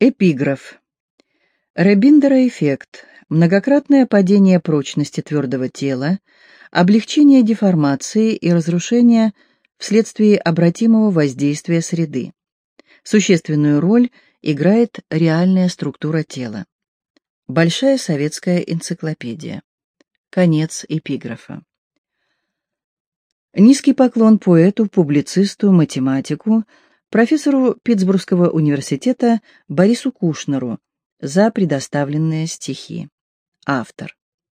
Эпиграф. Ребиндера эффект. Многократное падение прочности твердого тела, облегчение деформации и разрушения вследствие обратимого воздействия среды. Существенную роль играет реальная структура тела. Большая советская энциклопедия. Конец эпиграфа. Низкий поклон поэту, публицисту, математику, профессору Питтсбургского университета Борису Кушнеру за предоставленные стихи. Автор.